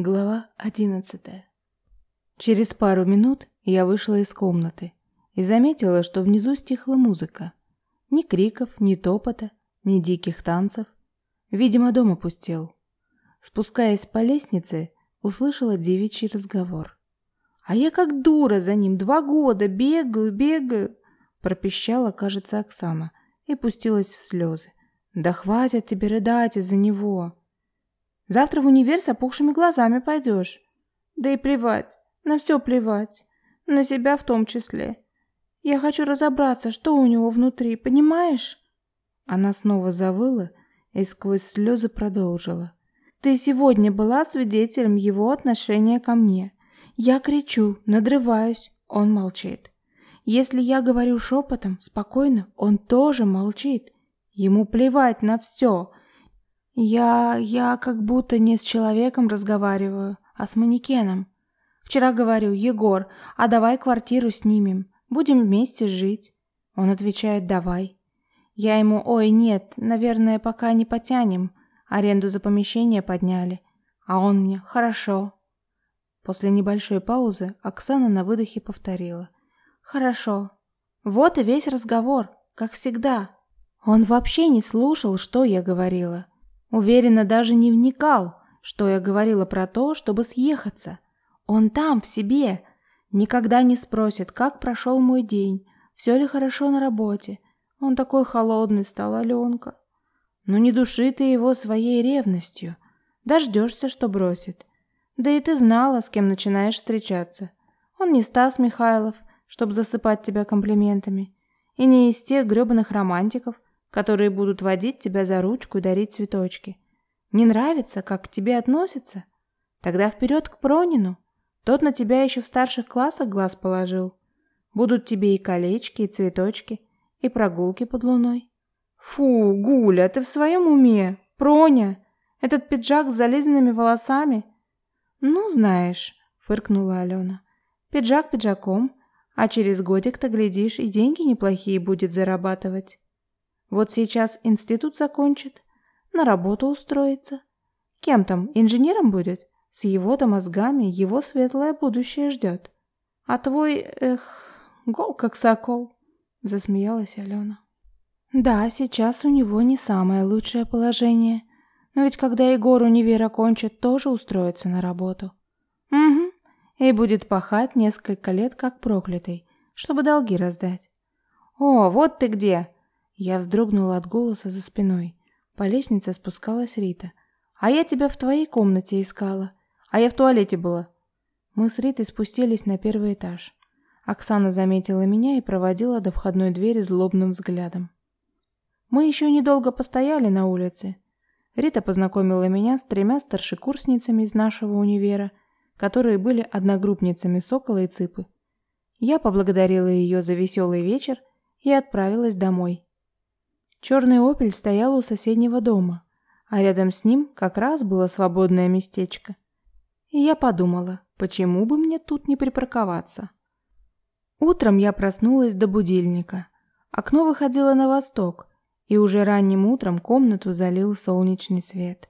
Глава одиннадцатая. Через пару минут я вышла из комнаты и заметила, что внизу стихла музыка. Ни криков, ни топота, ни диких танцев. Видимо, дом опустел. Спускаясь по лестнице, услышала девичий разговор. «А я как дура за ним два года бегаю, бегаю!» пропищала, кажется, Оксана и пустилась в слезы. «Да хватит тебе рыдать из-за него!» Завтра в универ с опухшими глазами пойдешь. Да и плевать, на все плевать. На себя в том числе. Я хочу разобраться, что у него внутри, понимаешь? Она снова завыла и сквозь слезы продолжила. Ты сегодня была свидетелем его отношения ко мне. Я кричу, надрываюсь, он молчит. Если я говорю шепотом, спокойно, он тоже молчит. Ему плевать на все, я... я как будто не с человеком разговариваю, а с манекеном. Вчера говорю, Егор, а давай квартиру снимем, будем вместе жить. Он отвечает, давай. Я ему, ой, нет, наверное, пока не потянем, аренду за помещение подняли. А он мне, хорошо. После небольшой паузы Оксана на выдохе повторила. Хорошо. Вот и весь разговор, как всегда. Он вообще не слушал, что я говорила. Уверенно даже не вникал, что я говорила про то, чтобы съехаться. Он там, в себе. Никогда не спросит, как прошел мой день, все ли хорошо на работе. Он такой холодный стал, Аленка. Ну не души ты его своей ревностью. Дождешься, что бросит. Да и ты знала, с кем начинаешь встречаться. Он не Стас Михайлов, чтобы засыпать тебя комплиментами. И не из тех гребаных романтиков, которые будут водить тебя за ручку и дарить цветочки. Не нравится, как к тебе относятся? Тогда вперед к Пронину. Тот на тебя еще в старших классах глаз положил. Будут тебе и колечки, и цветочки, и прогулки под луной. Фу, Гуля, ты в своем уме? Проня, этот пиджак с зализанными волосами? Ну, знаешь, фыркнула Алена. Пиджак пиджаком, а через годик-то, глядишь, и деньги неплохие будет зарабатывать. Вот сейчас институт закончит, на работу устроится. Кем там, инженером будет? С его-то мозгами его светлое будущее ждет. А твой, эх, гол как сокол, засмеялась Алена. Да, сейчас у него не самое лучшее положение. Но ведь когда Егор универ окончит, тоже устроится на работу. Угу. И будет пахать несколько лет как проклятый, чтобы долги раздать. О, вот ты где! Я вздрогнула от голоса за спиной. По лестнице спускалась Рита. «А я тебя в твоей комнате искала. А я в туалете была». Мы с Ритой спустились на первый этаж. Оксана заметила меня и проводила до входной двери злобным взглядом. Мы еще недолго постояли на улице. Рита познакомила меня с тремя старшекурсницами из нашего универа, которые были одногруппницами Сокола и Цыпы. Я поблагодарила ее за веселый вечер и отправилась домой. Черный «Опель» стоял у соседнего дома, а рядом с ним как раз было свободное местечко. И я подумала, почему бы мне тут не припарковаться. Утром я проснулась до будильника. Окно выходило на восток, и уже ранним утром комнату залил солнечный свет.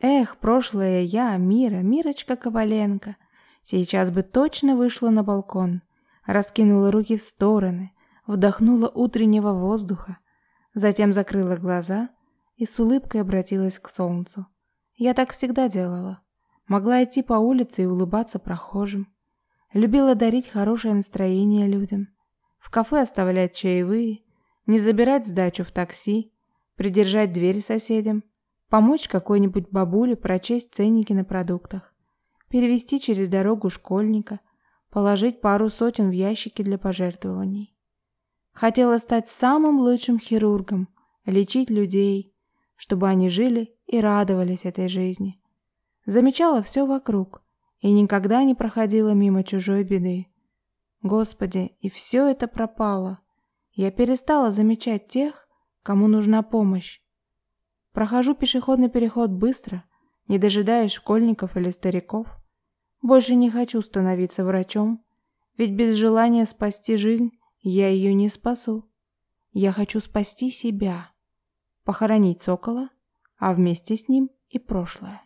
Эх, прошлое я, Мира, Мирочка Коваленко, сейчас бы точно вышла на балкон, раскинула руки в стороны, вдохнула утреннего воздуха, Затем закрыла глаза и с улыбкой обратилась к солнцу. Я так всегда делала. Могла идти по улице и улыбаться прохожим. Любила дарить хорошее настроение людям. В кафе оставлять чаевые, не забирать сдачу в такси, придержать дверь соседям, помочь какой-нибудь бабуле прочесть ценники на продуктах, перевести через дорогу школьника, положить пару сотен в ящики для пожертвований. Хотела стать самым лучшим хирургом, лечить людей, чтобы они жили и радовались этой жизни. Замечала все вокруг и никогда не проходила мимо чужой беды. Господи, и все это пропало. Я перестала замечать тех, кому нужна помощь. Прохожу пешеходный переход быстро, не дожидаясь школьников или стариков. Больше не хочу становиться врачом, ведь без желания спасти жизнь я ее не спасу. Я хочу спасти себя, похоронить сокола, а вместе с ним и прошлое.